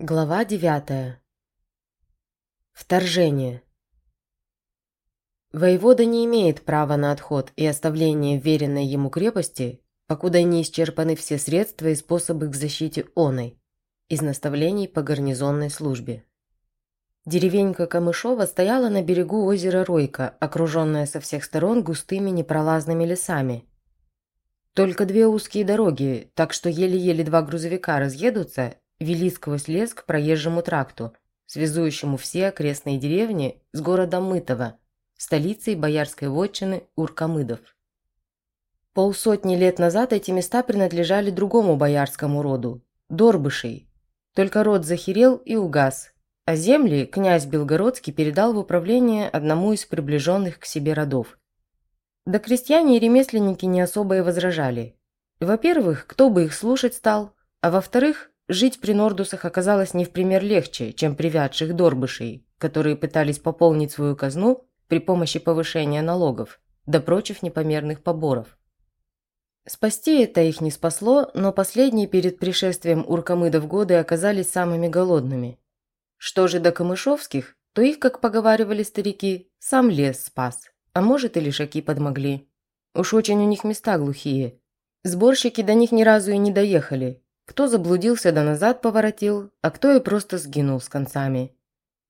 Глава девятая. Вторжение. Воевода не имеет права на отход и оставление веренной ему крепости, покуда не исчерпаны все средства и способы к защите оной, из наставлений по гарнизонной службе. Деревенька Камышова стояла на берегу озера Ройка, окруженная со всех сторон густыми непролазными лесами. Только две узкие дороги, так что еле-еле два грузовика разъедутся – вели сквозь лес к проезжему тракту, связующему все окрестные деревни с городом Мытово, столицей боярской вотчины Уркамыдов. Полсотни лет назад эти места принадлежали другому боярскому роду – Дорбышей. Только род захерел и угас, а земли князь Белгородский передал в управление одному из приближенных к себе родов. Да крестьяне и ремесленники не особо и возражали. Во-первых, кто бы их слушать стал, а во-вторых, Жить при Нордусах оказалось не в пример легче, чем привядших дорбышей, которые пытались пополнить свою казну при помощи повышения налогов, да прочих непомерных поборов. Спасти это их не спасло, но последние перед пришествием уркамыдов годы оказались самыми голодными. Что же до камышовских, то их, как поговаривали старики, сам лес спас, а может и лишаки подмогли. Уж очень у них места глухие. Сборщики до них ни разу и не доехали, кто заблудился да назад поворотил, а кто и просто сгинул с концами.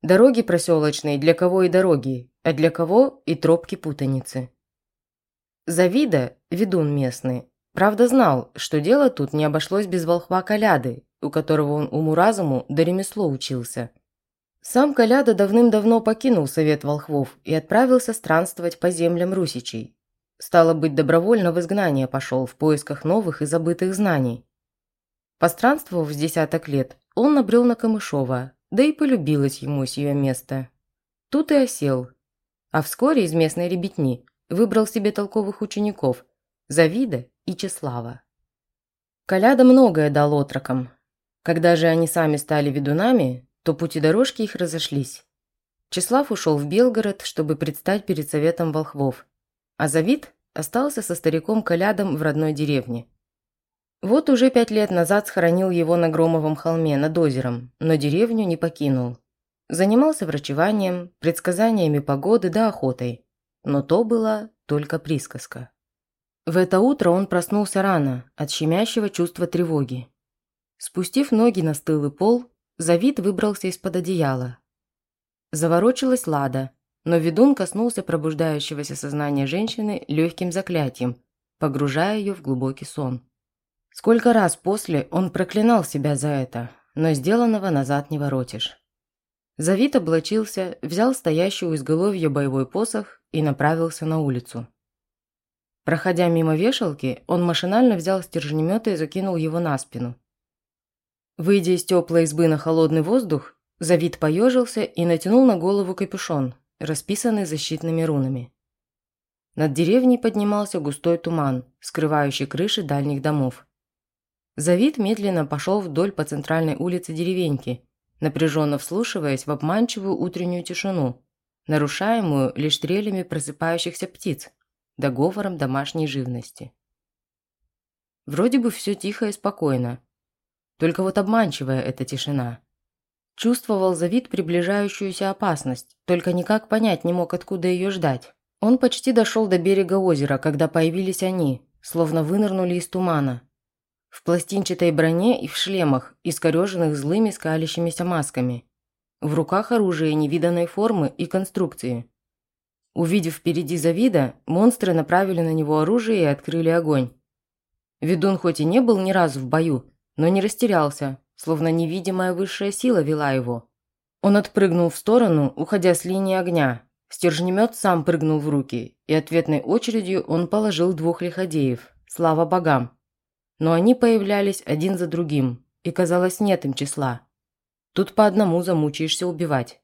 Дороги проселочные для кого и дороги, а для кого и тропки путаницы. Завида, ведун местный, правда знал, что дело тут не обошлось без волхва Коляды, у которого он уму-разуму до ремесло учился. Сам Коляда давным-давно покинул совет волхвов и отправился странствовать по землям русичей. Стало быть, добровольно в изгнание пошел в поисках новых и забытых знаний. Постранствовав с десяток лет, он набрел на Камышова, да и полюбилось ему сие место. Тут и осел. А вскоре из местной ребятни выбрал себе толковых учеников – Завида и Чеслава. Коляда многое дал отрокам. Когда же они сами стали ведунами, то пути дорожки их разошлись. Чеслав ушел в Белгород, чтобы предстать перед советом волхвов, а Завид остался со стариком Колядом в родной деревне – вот уже пять лет назад схоронил его на Громовом холме над озером, но деревню не покинул. Занимался врачеванием, предсказаниями погоды да охотой. Но то была только присказка. В это утро он проснулся рано, от щемящего чувства тревоги. Спустив ноги на стылый пол, Завид выбрался из-под одеяла. Заворочилась Лада, но ведун коснулся пробуждающегося сознания женщины легким заклятием, погружая ее в глубокий сон. Сколько раз после он проклинал себя за это, но сделанного назад не воротишь. Завид облачился, взял стоящий у изголовья боевой посох и направился на улицу. Проходя мимо вешалки, он машинально взял стержнемет и закинул его на спину. Выйдя из теплой избы на холодный воздух, Завид поежился и натянул на голову капюшон, расписанный защитными рунами. Над деревней поднимался густой туман, скрывающий крыши дальних домов. Завид медленно пошел вдоль по центральной улице деревеньки, напряженно вслушиваясь в обманчивую утреннюю тишину, нарушаемую лишь трелями просыпающихся птиц, да говором домашней живности. Вроде бы все тихо и спокойно. Только вот обманчивая эта тишина. Чувствовал Завид приближающуюся опасность, только никак понять не мог, откуда ее ждать. Он почти дошел до берега озера, когда появились они, словно вынырнули из тумана, в пластинчатой броне и в шлемах, искореженных злыми скалящимися масками. В руках оружие невиданной формы и конструкции. Увидев впереди Завида, монстры направили на него оружие и открыли огонь. Ведун хоть и не был ни разу в бою, но не растерялся, словно невидимая высшая сила вела его. Он отпрыгнул в сторону, уходя с линии огня. Стержнемет сам прыгнул в руки, и ответной очередью он положил двух лиходеев. Слава богам! Но они появлялись один за другим, и, казалось, нет им числа. Тут по одному замучаешься убивать.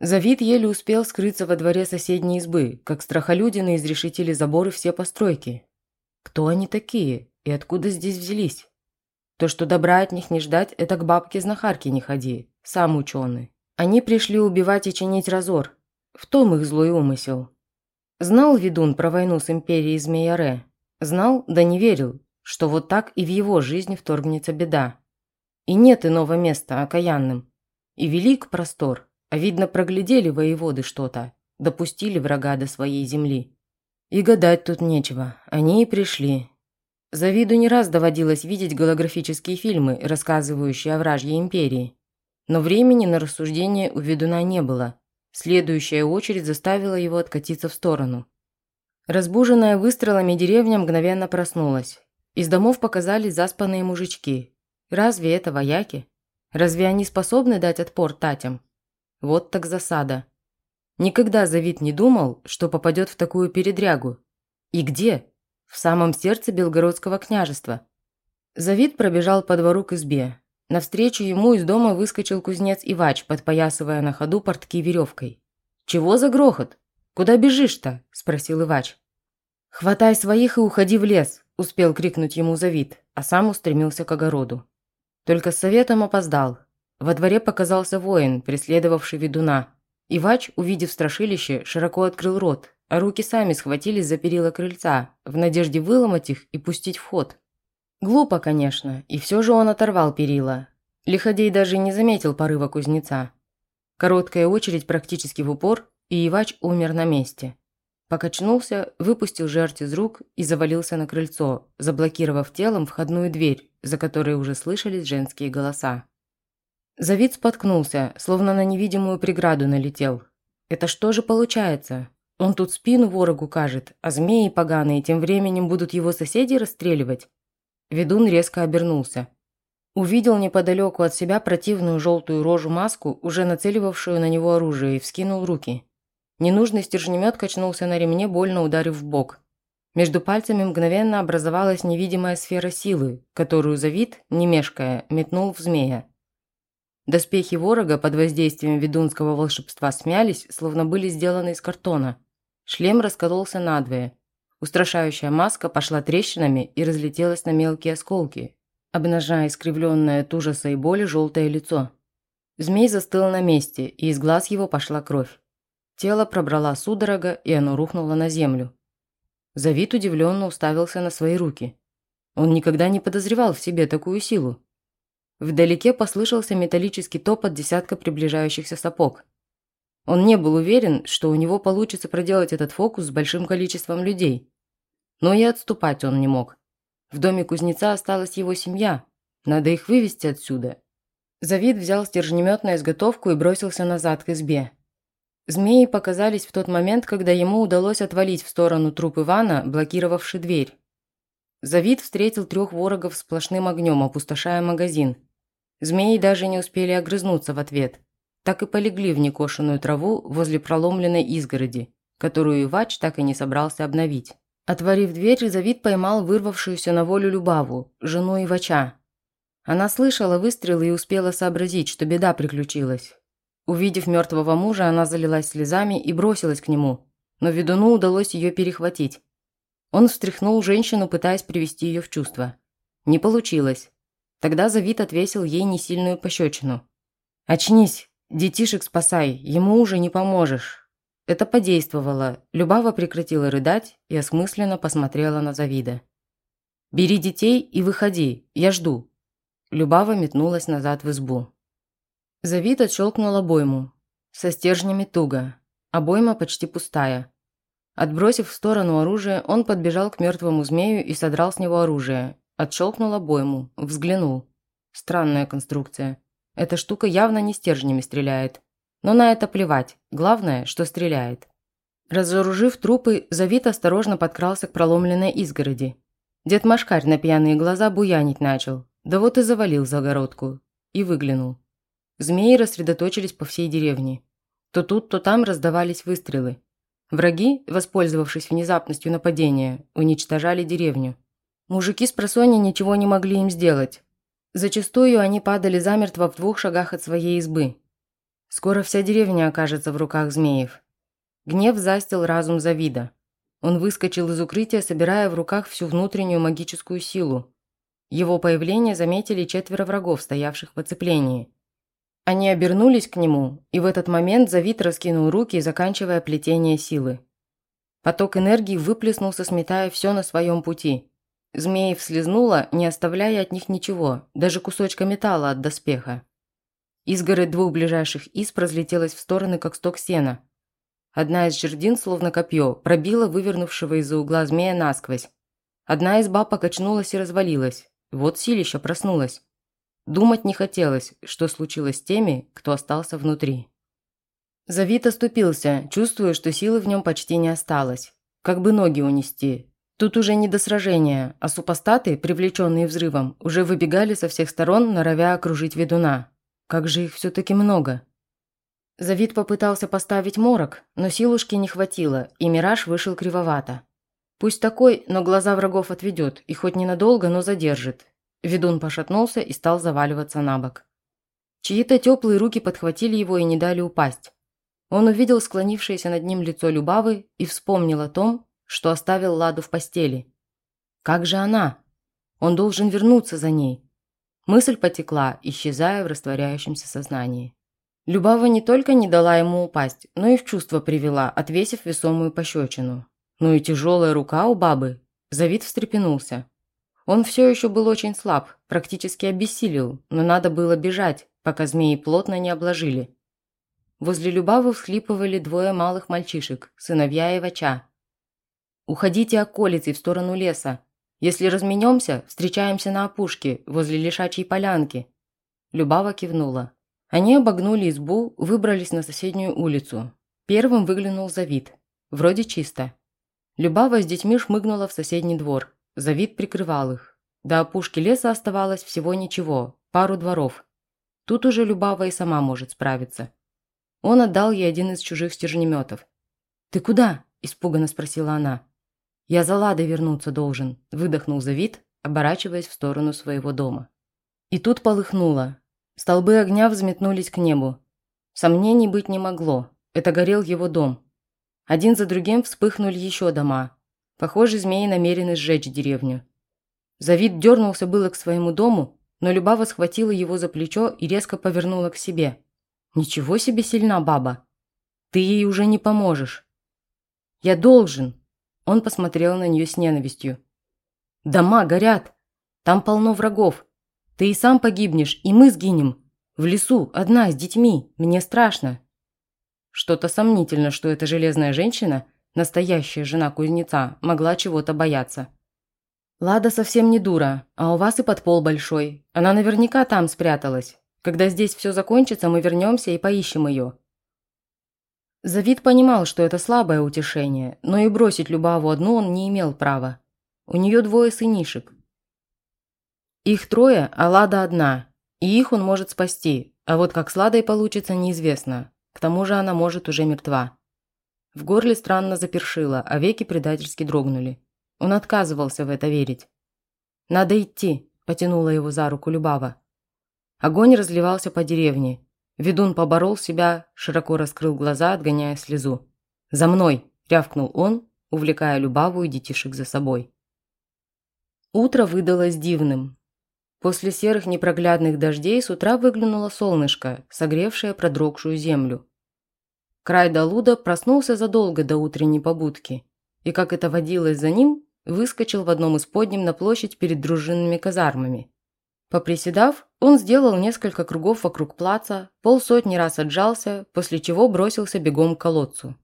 Завид еле успел скрыться во дворе соседней избы, как страхолюдины изрешетили заборы все постройки. Кто они такие и откуда здесь взялись? То, что добра от них не ждать, это к бабке-знахарке не ходи, сам ученый. Они пришли убивать и чинить разор. В том их злой умысел. Знал ведун про войну с империей Змеяре? Знал, да не верил, что вот так и в его жизни вторгнется беда. И нет иного места окаянным. И велик простор, а видно проглядели воеводы что-то, допустили врага до своей земли. И гадать тут нечего, они и пришли. Завиду не раз доводилось видеть голографические фильмы, рассказывающие о вражьей империи. Но времени на рассуждение у ведуна не было. Следующая очередь заставила его откатиться в сторону. Разбуженная выстрелами деревня мгновенно проснулась. Из домов показались заспанные мужички. Разве это вояки? Разве они способны дать отпор татям? Вот так засада. Никогда Завид не думал, что попадет в такую передрягу. И где? В самом сердце Белгородского княжества. Завид пробежал по двору к избе. Навстречу ему из дома выскочил кузнец Ивач, подпоясывая на ходу портки веревкой. «Чего за грохот? Куда бежишь-то?» – спросил Ивач. «Хватай своих и уходи в лес», – успел крикнуть ему Завид, а сам устремился к огороду. Только с советом опоздал. Во дворе показался воин, преследовавший ведуна. Ивач, увидев страшилище, широко открыл рот, а руки сами схватились за перила крыльца, в надежде выломать их и пустить в ход. Глупо, конечно, и все же он оторвал перила. Лиходей даже не заметил порыва кузнеца. Короткая очередь практически в упор, и Ивач умер на месте. Покачнулся, выпустил жертв из рук и завалился на крыльцо, заблокировав телом входную дверь, за которой уже слышались женские голоса. Завид споткнулся, словно на невидимую преграду налетел. Это что же получается? Он тут спину ворогу кажет, а змеи поганые тем временем будут его соседей расстреливать? Ведун резко обернулся. Увидел неподалеку от себя противную желтую рожу-маску, уже нацеливавшую на него оружие, и вскинул руки. Ненужный стержнемет качнулся на ремне, больно ударив в бок. Между пальцами мгновенно образовалась невидимая сфера силы, которую Завид, не мешкая, метнул в змея. Доспехи ворога под воздействием ведунского волшебства смялись, словно были сделаны из картона. Шлем раскололся надвое, Устрашающая маска пошла трещинами и разлетелась на мелкие осколки, обнажая искривленное от ужаса и боли желтое лицо. Змей застыл на месте, и из глаз его пошла кровь. Тело пробрала судорога, и оно рухнуло на землю. Завид удивленно уставился на свои руки. Он никогда не подозревал в себе такую силу. Вдалеке послышался металлический топот десятка приближающихся сапог. Он не был уверен, что у него получится проделать этот фокус с большим количеством людей. Но и отступать он не мог. В доме кузнеца осталась его семья. Надо их вывести отсюда. Завид взял стержнемет на изготовку и бросился назад к избе. Змеи показались в тот момент, когда ему удалось отвалить в сторону труп Ивана, блокировавший дверь. Завид встретил трех ворогов сплошным огнем, опустошая магазин. Змеи даже не успели огрызнуться в ответ. Так и полегли в некошенную траву возле проломленной изгороди, которую Ивач так и не собрался обновить. Отворив дверь, Завид поймал вырвавшуюся на волю Любаву, жену Ивача. Она слышала выстрелы и успела сообразить, что беда приключилась. Увидев мертвого мужа, она залилась слезами и бросилась к нему, но ведуну удалось ее перехватить. Он встряхнул женщину, пытаясь привести ее в чувство. Не получилось. Тогда Завид отвесил ей несильную пощечину. «Очнись, детишек спасай, ему уже не поможешь». Это подействовало. Любава прекратила рыдать и осмысленно посмотрела на Завида. «Бери детей и выходи, я жду». Любава метнулась назад в избу. Завид отщелкнул обойму. Со стержнями туго. Обойма почти пустая. Отбросив в сторону оружие, он подбежал к мертвому змею и содрал с него оружие. Отщелкнул обойму. Взглянул. Странная конструкция. Эта штука явно не стержнями стреляет. Но на это плевать. Главное, что стреляет. Разоружив трупы, Завид осторожно подкрался к проломленной изгороди. Дед Машкарь на пьяные глаза буянить начал. Да вот и завалил загородку. И выглянул. Змеи рассредоточились по всей деревне. То тут, то там раздавались выстрелы. Враги, воспользовавшись внезапностью нападения, уничтожали деревню. Мужики с просони ничего не могли им сделать. Зачастую они падали замертво в двух шагах от своей избы. Скоро вся деревня окажется в руках змеев. Гнев застил разум Завида. Он выскочил из укрытия, собирая в руках всю внутреннюю магическую силу. Его появление заметили четверо врагов, стоявших в оцеплении. Они обернулись к нему, и в этот момент Завид раскинул руки, заканчивая плетение силы. Поток энергии выплеснулся, сметая все на своем пути. Змеев слезнула, не оставляя от них ничего, даже кусочка металла от доспеха. Изгородь двух ближайших исп разлетелась в стороны, как сток сена. Одна из жердин, словно копье, пробила вывернувшего из-за угла змея насквозь. Одна изба покачнулась и развалилась. Вот силища проснулась. Думать не хотелось, что случилось с теми, кто остался внутри. Завид оступился, чувствуя, что силы в нем почти не осталось. Как бы ноги унести, Тут уже не до сражения, а супостаты, привлеченные взрывом, уже выбегали со всех сторон, норовя окружить ведуна. Как же их все-таки много. Завид попытался поставить морок, но силушки не хватило, и мираж вышел кривовато. Пусть такой, но глаза врагов отведет, и хоть ненадолго, но задержит. Ведун пошатнулся и стал заваливаться на бок. Чьи-то теплые руки подхватили его и не дали упасть. Он увидел склонившееся над ним лицо Любавы и вспомнил о том, что оставил Ладу в постели. Как же она? Он должен вернуться за ней. Мысль потекла, исчезая в растворяющемся сознании. Любава не только не дала ему упасть, но и в чувство привела, отвесив весомую пощечину. Ну и тяжелая рука у бабы. Завид встрепенулся. Он все еще был очень слаб, практически обессилел, но надо было бежать, пока змеи плотно не обложили. Возле Любавы всхлипывали двое малых мальчишек, сыновья Ивача, Уходите околицей в сторону леса. Если разменемся, встречаемся на опушке, возле лишачьей полянки». Любава кивнула. Они обогнули избу, выбрались на соседнюю улицу. Первым выглянул Завид. Вроде чисто. Любава с детьми шмыгнула в соседний двор. Завид прикрывал их. До опушки леса оставалось всего ничего, пару дворов. Тут уже Любава и сама может справиться. Он отдал ей один из чужих стержнеметов. «Ты куда?» – испуганно спросила она. «Я за Ладой вернуться должен», – выдохнул Завид, оборачиваясь в сторону своего дома. И тут полыхнуло. Столбы огня взметнулись к небу. Сомнений быть не могло. Это горел его дом. Один за другим вспыхнули еще дома. Похоже, змеи намерены сжечь деревню. Завид дернулся было к своему дому, но Любава схватила его за плечо и резко повернула к себе. «Ничего себе сильна баба! Ты ей уже не поможешь!» «Я должен!» Он посмотрел на нее с ненавистью. «Дома горят! Там полно врагов! Ты и сам погибнешь, и мы сгинем! В лесу, одна, с детьми! Мне страшно!» Что-то сомнительно, что эта железная женщина, настоящая жена кузнеца, могла чего-то бояться. «Лада совсем не дура, а у вас и подпол большой. Она наверняка там спряталась. Когда здесь все закончится, мы вернемся и поищем ее. Завид понимал, что это слабое утешение, но и бросить Любаву одну он не имел права. У нее двое сынишек. Их трое, а Лада одна, и их он может спасти, а вот как с Ладой получится, неизвестно. К тому же она может уже мертва. В горле странно запершило, а веки предательски дрогнули. Он отказывался в это верить. «Надо идти», – потянула его за руку Любава. Огонь разливался по деревне, Ведун поборол себя, широко раскрыл глаза, отгоняя слезу. «За мной!» – рявкнул он, увлекая Любаву и детишек за собой. Утро выдалось дивным. После серых непроглядных дождей с утра выглянуло солнышко, согревшее продрогшую землю. Край Далуда проснулся задолго до утренней побудки, и, как это водилось за ним, выскочил в одном из подним на площадь перед дружинными казармами. Поприседав, он сделал несколько кругов вокруг плаца, полсотни раз отжался, после чего бросился бегом к колодцу.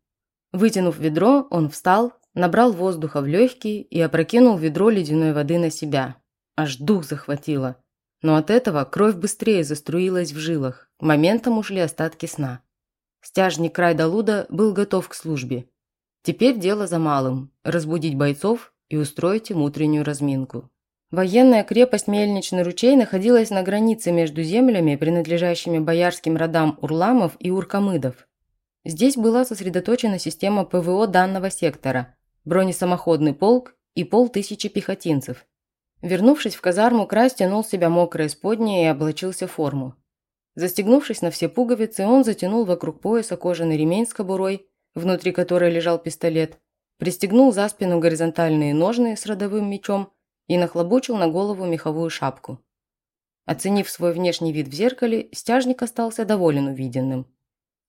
Вытянув ведро, он встал, набрал воздуха в легкие и опрокинул ведро ледяной воды на себя. Аж дух захватило. Но от этого кровь быстрее заструилась в жилах, моментом ушли остатки сна. Стяжник Крайдалуда был готов к службе. Теперь дело за малым – разбудить бойцов и устроить им утреннюю разминку. Военная крепость Мельничный ручей находилась на границе между землями, принадлежащими боярским родам Урламов и Уркамыдов. Здесь была сосредоточена система ПВО данного сектора, бронесамоходный полк и полтысячи пехотинцев. Вернувшись в казарму, Край стянул с себя мокрое споднее и облачился в форму. Застегнувшись на все пуговицы, он затянул вокруг пояса кожаный ремень с кобурой, внутри которой лежал пистолет, пристегнул за спину горизонтальные ножны с родовым мечом – и нахлобучил на голову меховую шапку. Оценив свой внешний вид в зеркале, стяжник остался доволен увиденным.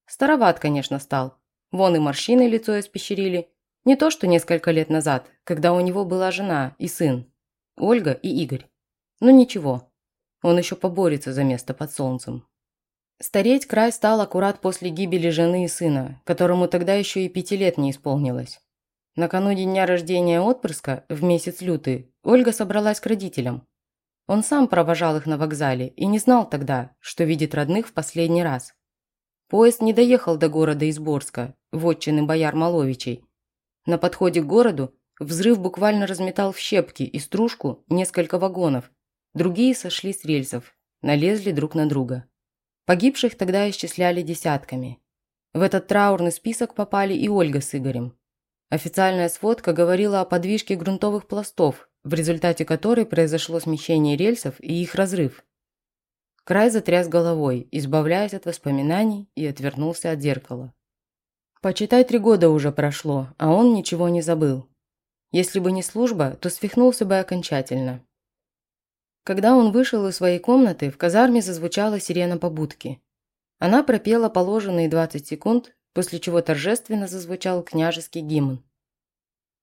Староват, конечно, стал. Вон и морщины лицо испещерили. Не то, что несколько лет назад, когда у него была жена и сын. Ольга и Игорь. Ну ничего, он еще поборется за место под солнцем. Стареть край стал аккурат после гибели жены и сына, которому тогда еще и пяти лет не исполнилось. Накануне дня рождения отпрыска, в месяц лютый, Ольга собралась к родителям. Он сам провожал их на вокзале и не знал тогда, что видит родных в последний раз. Поезд не доехал до города Изборска, вотчины бояр Маловичей. На подходе к городу взрыв буквально разметал в щепки и стружку несколько вагонов. Другие сошли с рельсов, налезли друг на друга. Погибших тогда исчисляли десятками. В этот траурный список попали и Ольга с Игорем. Официальная сводка говорила о подвижке грунтовых пластов, в результате которой произошло смещение рельсов и их разрыв. Край затряс головой, избавляясь от воспоминаний, и отвернулся от зеркала. Почитай, три года уже прошло, а он ничего не забыл. Если бы не служба, то свихнулся бы окончательно. Когда он вышел из своей комнаты, в казарме зазвучала сирена побудки. Она пропела положенные 20 секунд, после чего торжественно зазвучал княжеский гимн.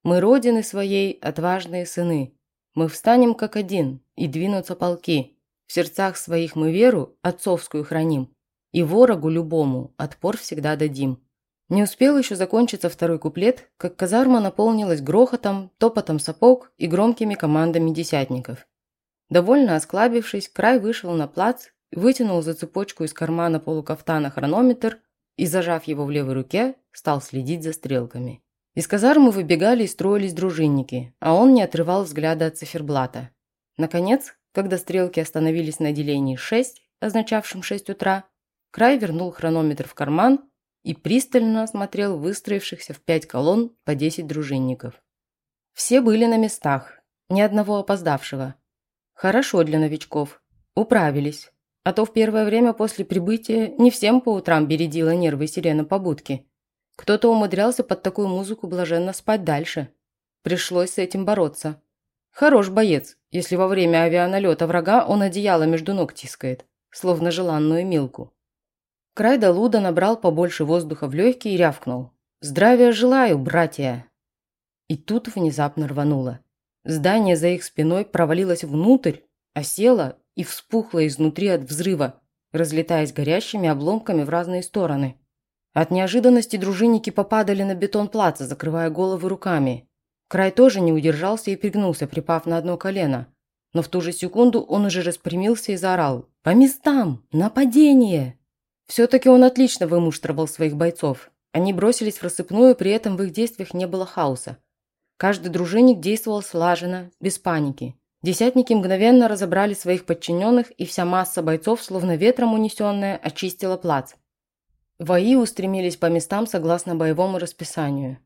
«Мы родины своей, отважные сыны, мы встанем как один, и двинутся полки. В сердцах своих мы веру, отцовскую храним, и ворогу любому отпор всегда дадим». Не успел еще закончиться второй куплет, как казарма наполнилась грохотом, топотом сапог и громкими командами десятников. Довольно осклабившись, край вышел на плац, вытянул за цепочку из кармана полукафтана хронометр и, зажав его в левой руке, стал следить за стрелками. Из казармы выбегали и строились дружинники, а он не отрывал взгляда от циферблата. Наконец, когда стрелки остановились на делении 6, означавшем 6 утра, Край вернул хронометр в карман и пристально осмотрел выстроившихся в пять колонн по 10 дружинников. Все были на местах, ни одного опоздавшего. Хорошо для новичков. Управились. А то в первое время после прибытия не всем по утрам бередила нервы сирена побудки. Кто-то умудрялся под такую музыку блаженно спать дальше. Пришлось с этим бороться. Хорош боец, если во время авианалета врага он одеяло между ног тискает, словно желанную милку. Край до луда набрал побольше воздуха в легкие и рявкнул. «Здравия желаю, братья!» И тут внезапно рвануло. Здание за их спиной провалилось внутрь, осело и вспухло изнутри от взрыва, разлетаясь горящими обломками в разные стороны. От неожиданности дружинники попадали на бетон плаца, закрывая головы руками. Край тоже не удержался и пригнулся, припав на одно колено. Но в ту же секунду он уже распрямился и заорал «По местам! Нападение!» Все-таки он отлично вымуштровал своих бойцов. Они бросились в рассыпную, при этом в их действиях не было хаоса. Каждый дружинник действовал слаженно, без паники. Десятники мгновенно разобрали своих подчиненных, и вся масса бойцов, словно ветром унесенная, очистила плац. Вои устремились по местам согласно боевому расписанию.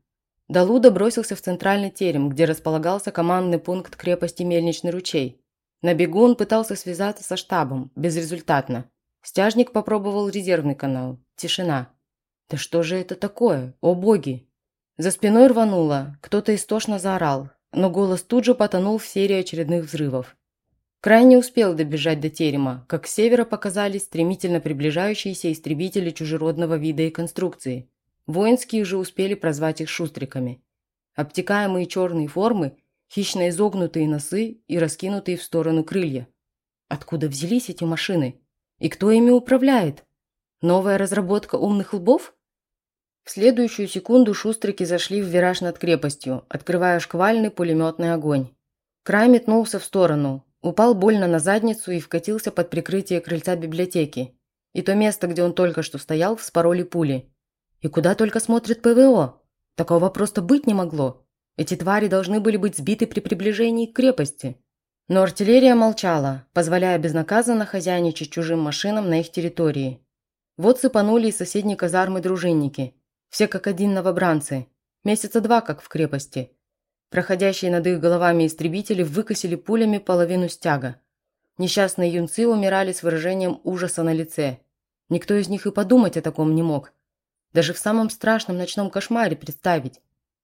Далуда бросился в центральный терем, где располагался командный пункт крепости Мельничный ручей. На бегу он пытался связаться со штабом, безрезультатно. Стяжник попробовал резервный канал. Тишина. «Да что же это такое? О боги!» За спиной рвануло, кто-то истошно заорал, но голос тут же потонул в серии очередных взрывов. Крайне успел добежать до терема, как с севера показались стремительно приближающиеся истребители чужеродного вида и конструкции. Воинские же успели прозвать их шустриками. Обтекаемые черные формы, хищно изогнутые носы и раскинутые в сторону крылья. Откуда взялись эти машины? И кто ими управляет? Новая разработка умных лбов? В следующую секунду шустрики зашли в вираж над крепостью, открывая шквальный пулеметный огонь. Край метнулся в сторону, упал больно на задницу и вкатился под прикрытие крыльца библиотеки. И то место, где он только что стоял, вспороли пули. И куда только смотрит ПВО? Такого просто быть не могло. Эти твари должны были быть сбиты при приближении к крепости. Но артиллерия молчала, позволяя безнаказанно хозяйничать чужим машинам на их территории. Вот сыпанули из соседней казармы дружинники – все как один новобранцы. Месяца два как в крепости. Проходящие над их головами истребители выкосили пулями половину стяга. Несчастные юнцы умирали с выражением ужаса на лице. Никто из них и подумать о таком не мог. Даже в самом страшном ночном кошмаре представить.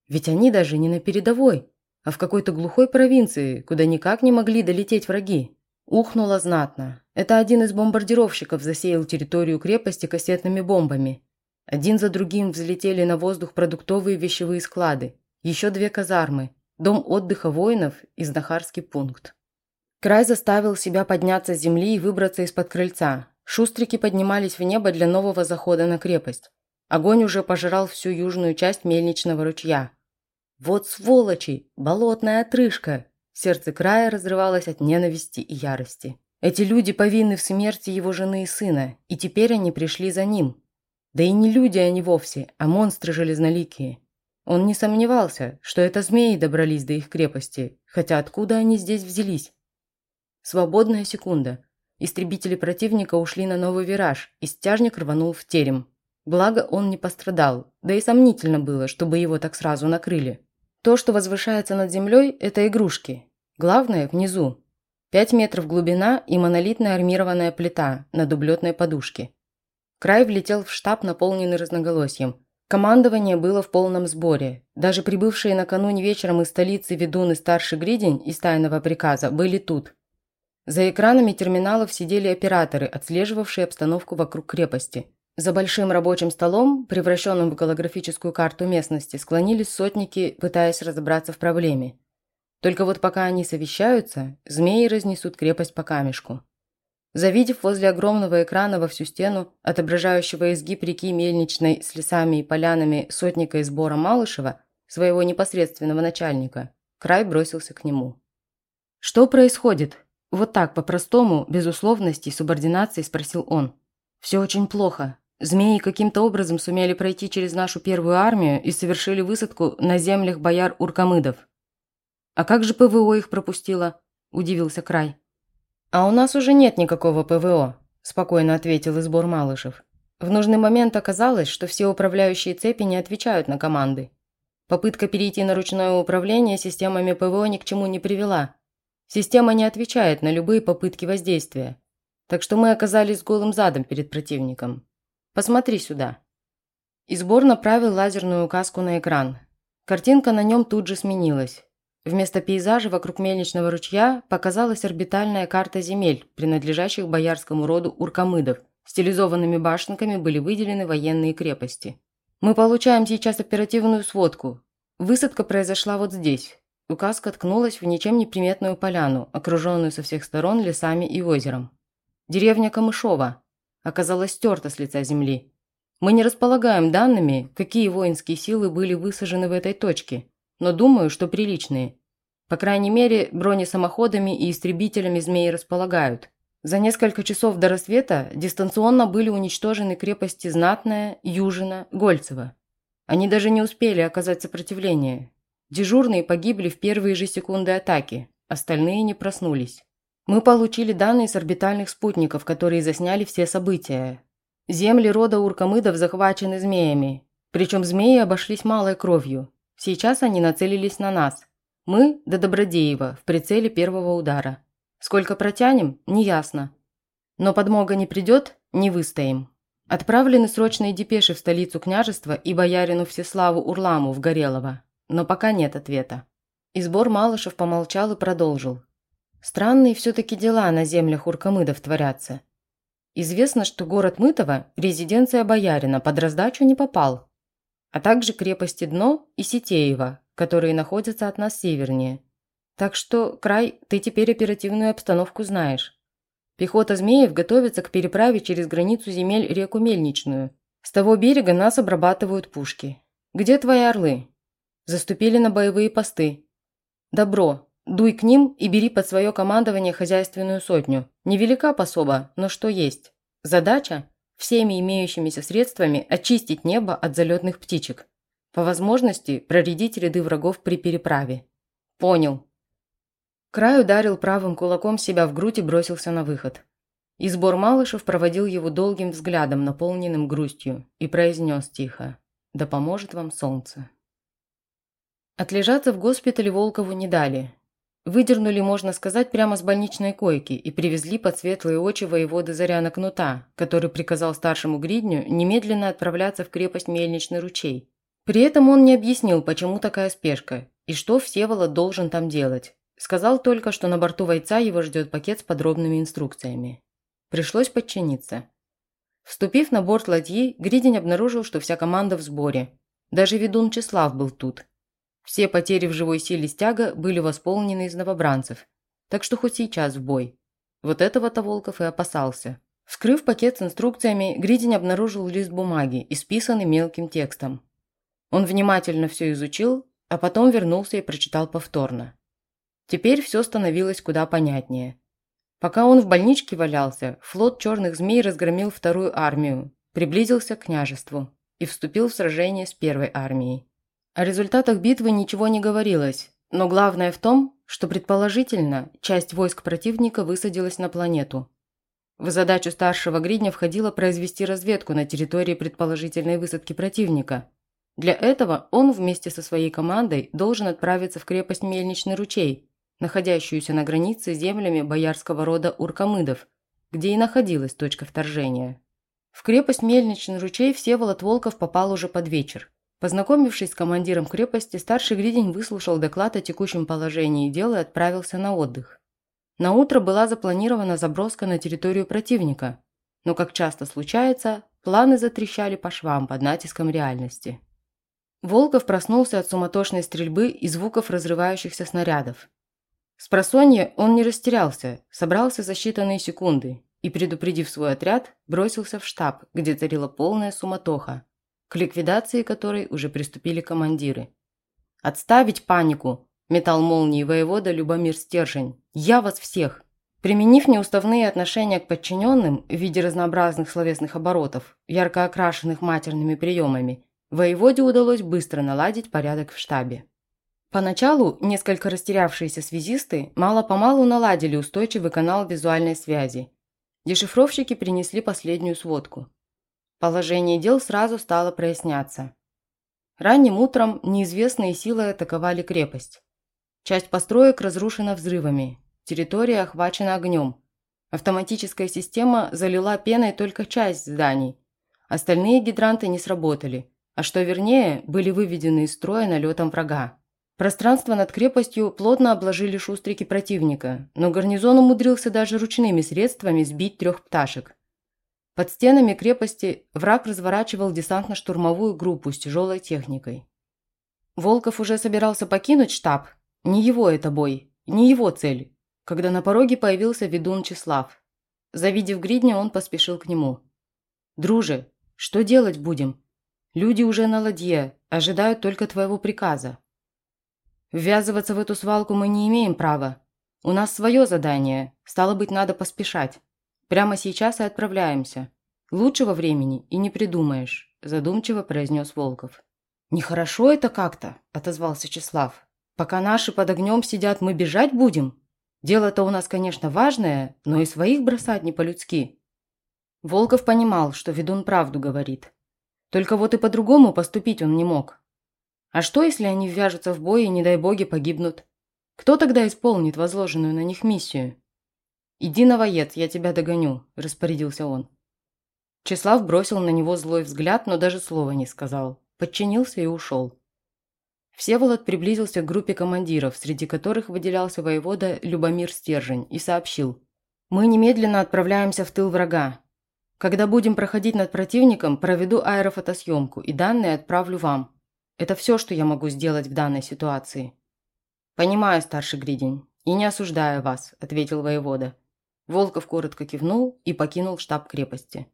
Ведь они даже не на передовой, а в какой-то глухой провинции, куда никак не могли долететь враги. Ухнуло знатно. Это один из бомбардировщиков засеял территорию крепости кассетными бомбами. Один за другим взлетели на воздух продуктовые вещевые склады, еще две казармы, дом отдыха воинов и знахарский пункт. Край заставил себя подняться с земли и выбраться из-под крыльца. Шустрики поднимались в небо для нового захода на крепость. Огонь уже пожирал всю южную часть мельничного ручья. «Вот сволочи! Болотная отрыжка!» Сердце края разрывалось от ненависти и ярости. Эти люди повинны в смерти его жены и сына, и теперь они пришли за ним. Да и не люди они вовсе, а монстры железноликие. Он не сомневался, что это змеи добрались до их крепости, хотя откуда они здесь взялись? Свободная секунда. Истребители противника ушли на новый вираж, и стяжник рванул в терем. Благо, он не пострадал, да и сомнительно было, чтобы его так сразу накрыли. То, что возвышается над землей, это игрушки. Главное – внизу. Пять метров глубина и монолитная армированная плита на дублетной подушке. Край влетел в штаб, наполненный разноголосием – Командование было в полном сборе. Даже прибывшие накануне вечером из столицы ведун и старший Гридень из тайного приказа были тут. За экранами терминалов сидели операторы, отслеживавшие обстановку вокруг крепости. За большим рабочим столом, превращенным в голографическую карту местности, склонились сотники, пытаясь разобраться в проблеме. Только вот пока они совещаются, змеи разнесут крепость по камешку. Завидев возле огромного экрана во всю стену, отображающего изгиб реки Мельничной с лесами и полянами сотника из Бора Малышева, своего непосредственного начальника, Край бросился к нему. «Что происходит?» Вот так, по-простому, без условностей, субординации, спросил он. «Все очень плохо. Змеи каким-то образом сумели пройти через нашу первую армию и совершили высадку на землях бояр Уркамыдов». «А как же ПВО их пропустило?» – удивился Край. «А у нас уже нет никакого ПВО», – спокойно ответил Избор Малышев. В нужный момент оказалось, что все управляющие цепи не отвечают на команды. Попытка перейти на ручное управление системами ПВО ни к чему не привела. Система не отвечает на любые попытки воздействия. Так что мы оказались голым задом перед противником. Посмотри сюда. Избор направил лазерную указку на экран. Картинка на нем тут же сменилась. Вместо пейзажа вокруг мельничного ручья показалась орбитальная карта земель, принадлежащих боярскому роду Уркамыдов. Стилизованными башенками были выделены военные крепости. «Мы получаем сейчас оперативную сводку. Высадка произошла вот здесь». Указка ткнулась в ничем не приметную поляну, окруженную со всех сторон лесами и озером. Деревня Камышова оказалась стерта с лица земли. Мы не располагаем данными, какие воинские силы были высажены в этой точке, но думаю, что приличные. По крайней мере, бронесамоходами и истребителями змеи располагают. За несколько часов до рассвета дистанционно были уничтожены крепости Знатная, Южина, Гольцево. Они даже не успели оказать сопротивление. Дежурные погибли в первые же секунды атаки, остальные не проснулись. Мы получили данные с орбитальных спутников, которые засняли все события. Земли рода Уркамыдов захвачены змеями, причем змеи обошлись малой кровью. Сейчас они нацелились на нас. Мы до Добродеева, в прицеле первого удара. Сколько протянем, неясно. Но подмога не придет, не выстоим. Отправлены срочные депеши в столицу княжества и боярину Всеславу Урламу в Горелово. Но пока нет ответа. Избор Малышев помолчал и продолжил. Странные все-таки дела на землях уркамыдов творятся. Известно, что город Мытово – резиденция боярина, под раздачу не попал а также крепости Дно и Сетеево, которые находятся от нас севернее. Так что, Край, ты теперь оперативную обстановку знаешь. Пехота Змеев готовится к переправе через границу земель реку Мельничную. С того берега нас обрабатывают пушки. Где твои орлы? Заступили на боевые посты. Добро. Дуй к ним и бери под свое командование хозяйственную сотню. Невелика пособа, но что есть. Задача всеми имеющимися средствами очистить небо от залетных птичек. По возможности проредить ряды врагов при переправе. Понял. Край ударил правым кулаком себя в грудь и бросился на выход. И сбор Малышев проводил его долгим взглядом, наполненным грустью, и произнес тихо «Да поможет вам солнце». Отлежаться в госпитале Волкову не дали, Выдернули, можно сказать, прямо с больничной койки и привезли под светлые очи воеводы Заряна Кнута, который приказал старшему Гридню немедленно отправляться в крепость Мельничный ручей. При этом он не объяснил, почему такая спешка и что Всеволод должен там делать. Сказал только, что на борту Войца его ждет пакет с подробными инструкциями. Пришлось подчиниться. Вступив на борт ладьи, Гридень обнаружил, что вся команда в сборе. Даже ведун Числав был тут – все потери в живой силе стяга были восполнены из новобранцев. так что хоть сейчас в бой. Вот этого-то Волков и опасался. Вскрыв пакет с инструкциями, Гридень обнаружил лист бумаги, исписанный мелким текстом. Он внимательно все изучил, а потом вернулся и прочитал повторно. Теперь все становилось куда понятнее. Пока он в больничке валялся, флот черных змей разгромил вторую армию, приблизился к княжеству и вступил в сражение с первой армией. О результатах битвы ничего не говорилось, но главное в том, что предположительно часть войск противника высадилась на планету. В задачу старшего гридня входило произвести разведку на территории предположительной высадки противника. Для этого он вместе со своей командой должен отправиться в крепость Мельничный ручей, находящуюся на границе с землями боярского рода Уркамыдов, где и находилась точка вторжения. В крепость Мельничный ручей Всеволод Волков попал уже под вечер. Познакомившись с командиром крепости, старший Гридень выслушал доклад о текущем положении дела и отправился на отдых. На утро была запланирована заброска на территорию противника, но, как часто случается, планы затрещали по швам под натиском реальности. Волков проснулся от суматошной стрельбы и звуков разрывающихся снарядов. С просонья он не растерялся, собрался за считанные секунды и, предупредив свой отряд, бросился в штаб, где царила полная суматоха, к ликвидации которой уже приступили командиры. «Отставить панику!» – метал молнии воевода Любомир Стержень. «Я вас всех!» Применив неуставные отношения к подчиненным в виде разнообразных словесных оборотов, ярко окрашенных матерными приемами, воеводе удалось быстро наладить порядок в штабе. Поначалу несколько растерявшиеся связисты мало-помалу наладили устойчивый канал визуальной связи. Дешифровщики принесли последнюю сводку. Положение дел сразу стало проясняться. Ранним утром неизвестные силы атаковали крепость. Часть построек разрушена взрывами, территория охвачена огнем. Автоматическая система залила пеной только часть зданий. Остальные гидранты не сработали, а что вернее, были выведены из строя налетом врага. Пространство над крепостью плотно обложили шустрики противника, но гарнизон умудрился даже ручными средствами сбить трех пташек. Под стенами крепости враг разворачивал десантно-штурмовую группу с тяжелой техникой. Волков уже собирался покинуть штаб. Не его это бой, не его цель, когда на пороге появился ведун Числав. Завидев гридня, он поспешил к нему. «Друже, что делать будем? Люди уже на ладье, ожидают только твоего приказа». Ввязываться в эту свалку мы не имеем права. У нас свое задание, стало быть, надо поспешать. Прямо сейчас и отправляемся. Лучшего времени и не придумаешь», – задумчиво произнес Волков. «Нехорошо это как-то», – отозвался Числав. «Пока наши под огнем сидят, мы бежать будем? Дело-то у нас, конечно, важное, но и своих бросать не по-людски». Волков понимал, что ведун правду говорит. Только вот и по-другому поступить он не мог. А что, если они ввяжутся в бой и, не дай боги, погибнут? Кто тогда исполнит возложенную на них миссию? «Иди, новоед, я тебя догоню», – распорядился он. Числав бросил на него злой взгляд, но даже слова не сказал. Подчинился и ушел. Всеволод приблизился к группе командиров, среди которых выделялся воевода Любомир Стержень, и сообщил. «Мы немедленно отправляемся в тыл врага. Когда будем проходить над противником, проведу аэрофотосъемку и данные отправлю вам. Это все, что я могу сделать в данной ситуации». «Понимаю, старший Гридень, и не осуждаю вас», – ответил воевода. Волков коротко кивнул и покинул штаб крепости.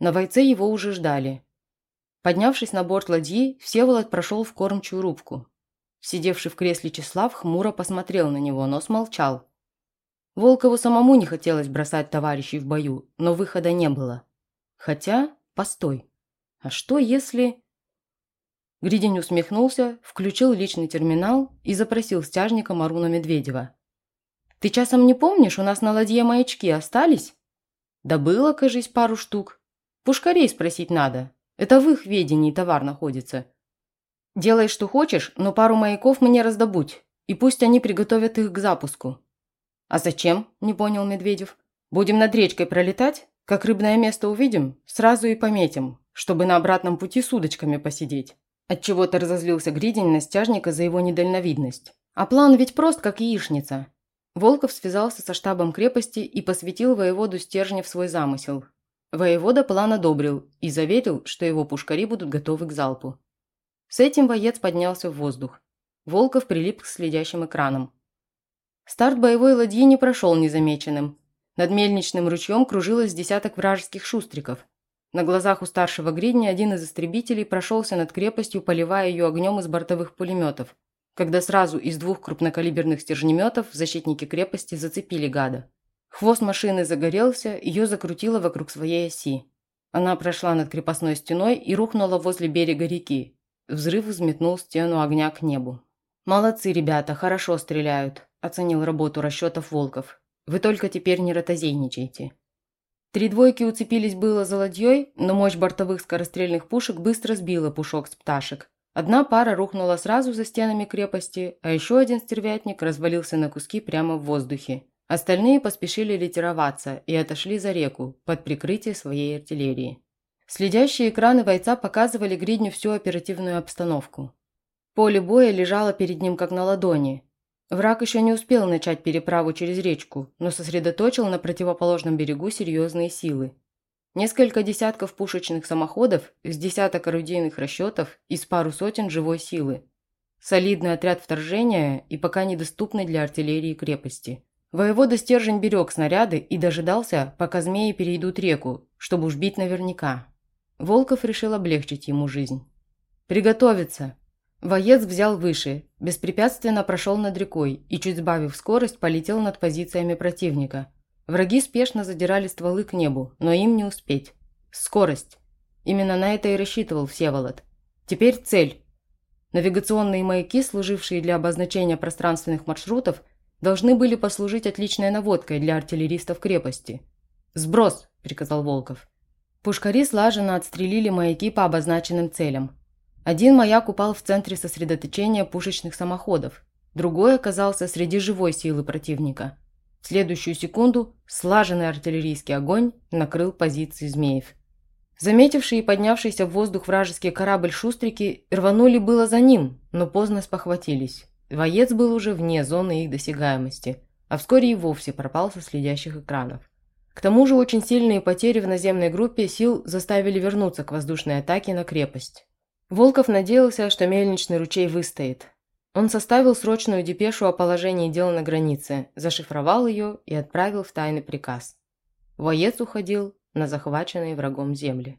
На бойце его уже ждали. Поднявшись на борт ладьи, Всеволод прошел в кормчую рубку. Сидевший в кресле Числав хмуро посмотрел на него, но смолчал. Волкову самому не хотелось бросать товарищей в бою, но выхода не было. Хотя, постой, а что если... Гридень усмехнулся, включил личный терминал и запросил стяжника Маруна Медведева. Ты часом не помнишь, у нас на ладье маячки остались? Да было, кажись, пару штук. Пушкарей спросить надо. Это в их ведении товар находится. Делай, что хочешь, но пару маяков мне раздобудь, и пусть они приготовят их к запуску. А зачем? Не понял Медведев. Будем над речкой пролетать? Как рыбное место увидим, сразу и пометим, чтобы на обратном пути с удочками посидеть. Отчего-то разозлился Гридень на стяжника за его недальновидность. А план ведь прост, как яичница. Волков связался со штабом крепости и посвятил воеводу Стержня в свой замысел. Воевода план одобрил и заверил, что его пушкари будут готовы к залпу. С этим воец поднялся в воздух. Волков прилип к следящим экранам. Старт боевой ладьи не прошел незамеченным. Над мельничным ручьем кружилось десяток вражеских шустриков. На глазах у старшего гридня один из истребителей прошелся над крепостью, поливая ее огнем из бортовых пулеметов, когда сразу из двух крупнокалиберных стержнеметов защитники крепости зацепили гада. Хвост машины загорелся, ее закрутило вокруг своей оси. Она прошла над крепостной стеной и рухнула возле берега реки. Взрыв взметнул стену огня к небу. «Молодцы, ребята, хорошо стреляют», – оценил работу расчетов Волков. «Вы только теперь не ротозейничайте». Три двойки уцепились было за ладьей, но мощь бортовых скорострельных пушек быстро сбила пушок с пташек. Одна пара рухнула сразу за стенами крепости, а еще один стервятник развалился на куски прямо в воздухе. Остальные поспешили ретироваться и отошли за реку под прикрытие своей артиллерии. Следящие экраны бойца показывали Гридню всю оперативную обстановку. Поле боя лежало перед ним как на ладони. Враг еще не успел начать переправу через речку, но сосредоточил на противоположном берегу серьезные силы. Несколько десятков пушечных самоходов, с десяток орудийных расчетов и с пару сотен живой силы. Солидный отряд вторжения и пока недоступный для артиллерии крепости. Воевода стержень берег снаряды и дожидался, пока змеи перейдут реку, чтобы уж бить наверняка. Волков решил облегчить ему жизнь. «Приготовиться!» Воец взял выше, беспрепятственно прошел над рекой и, чуть сбавив скорость, полетел над позициями противника. Враги спешно задирали стволы к небу, но им не успеть. Скорость. Именно на это и рассчитывал Всеволод. Теперь цель. Навигационные маяки, служившие для обозначения пространственных маршрутов, должны были послужить отличной наводкой для артиллеристов крепости. «Сброс!» – приказал Волков. Пушкари слаженно отстрелили маяки по обозначенным целям. Один маяк упал в центре сосредоточения пушечных самоходов, другой оказался среди живой силы противника. В следующую секунду слаженный артиллерийский огонь накрыл позиции змеев. Заметившие и поднявшийся в воздух вражеский корабль шустрики рванули было за ним, но поздно спохватились. Воец был уже вне зоны их досягаемости, а вскоре и вовсе пропал со следящих экранов. К тому же очень сильные потери в наземной группе сил заставили вернуться к воздушной атаке на крепость. Волков надеялся, что мельничный ручей выстоит. Он составил срочную депешу о положении дел на границе, зашифровал ее и отправил в тайный приказ. Воец уходил на захваченные врагом земли.